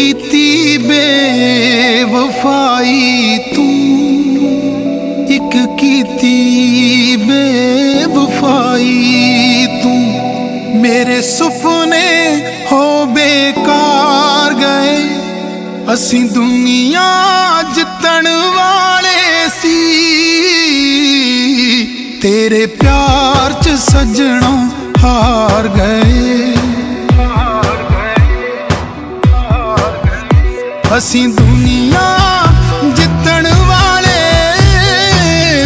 ਕੀਤੀ ਬੇਵਫਾਈ ਤੂੰ। ਇੱਕ ਕੀਤੀ ਬੇਵਫਾਈ ਤੂੰ। ਮੇਰੇ ਸੁਪਨੇ ਹੋ ਬੇਕਾਰ ਗਏ। ਅਸੀਂ ਦੁਨੀਆ ਜਿੱਤਣ ਵਾਲੇ ਸੀ। ਤੇਰੇ ਪਿਆਰ ਚ ਸਜਣਾ ਹਾਰ ਗਏ। ਅਸੀਂ ਦੁਨੀਆ ਜਿੱਤਣ ਵਾਲੇ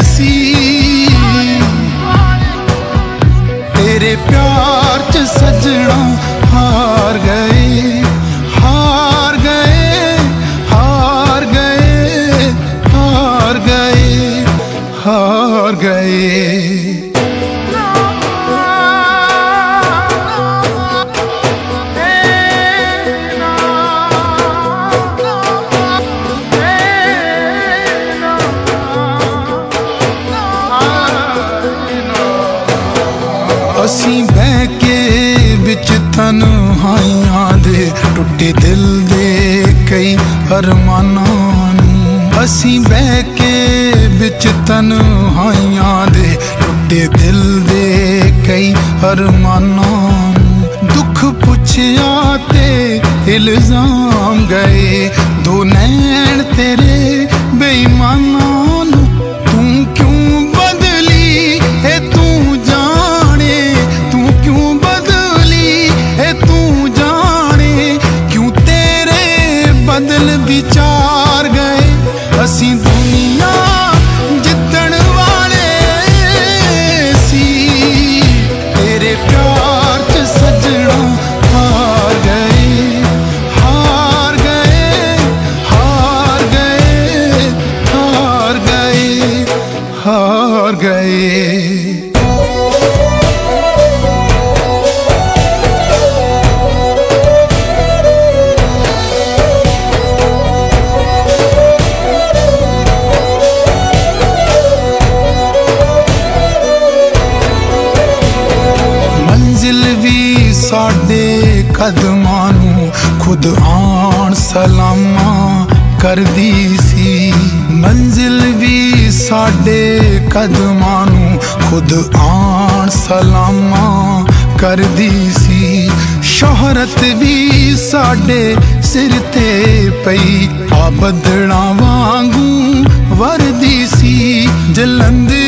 ਸੀ। ਤੇਰੇ ਪਿਆਰ ਚ ਸਜਣਾ ਹਾਰ ਗਏ। ਅਸੀਂ ਬਹਿ ਕੇ ਵਿੱਚ ਤਨਹਾਈਆਂ ਦੇ ਟੁੱਟੇ ਦਿਲ ਦੇ ਕਈ ਅਰਮਾਨਾਂ ਨੂੰ। ਅਸੀਂ ਬਹਿ ਕੇ ਵਿੱਚ ਤਨਹਾਈਆਂ ਦੇ ਟੁੱਟੇ ਦਿਲ ਦੇ ਕਈ ਅਰਮਾਨਾਂ ਨੂੰ। ਦੁੱਖ ਪੁੱਛਿਆ ਤੇ ਇਲਜ਼ਾਮ ਗਏ, ਦੋ ਨੈਣ ਤੇਰੇ ਹਾਰ ਗਏ। ਮੰਜ਼ਿਲ ਵੀ ਸਾਡੇ ਕਦਮਾਂ ਨੂੰ ਖੁਦ ਆਣ ਸਲਾਮਾਂ ਕਰਦੀ ਸੀ। ਮੰਜ਼ਿਲ ਵੀ ਸਾਡੇ ਕਦਮਾਂ ਨੂੰ ਖੁਦ ਆਣ ਸਲਾਮਾਂ ਕਰਦੀ ਸੀ। ਸ਼ੋਹਰਤ ਵੀ ਸਾਡੇ ਸਿਰ ਤੇ ਪਈ ਆ ਬੱਦਲਾਂ ਵਾਂਗੂ ਵਰਦੀ ਸੀ। ਜਲੰਧਰ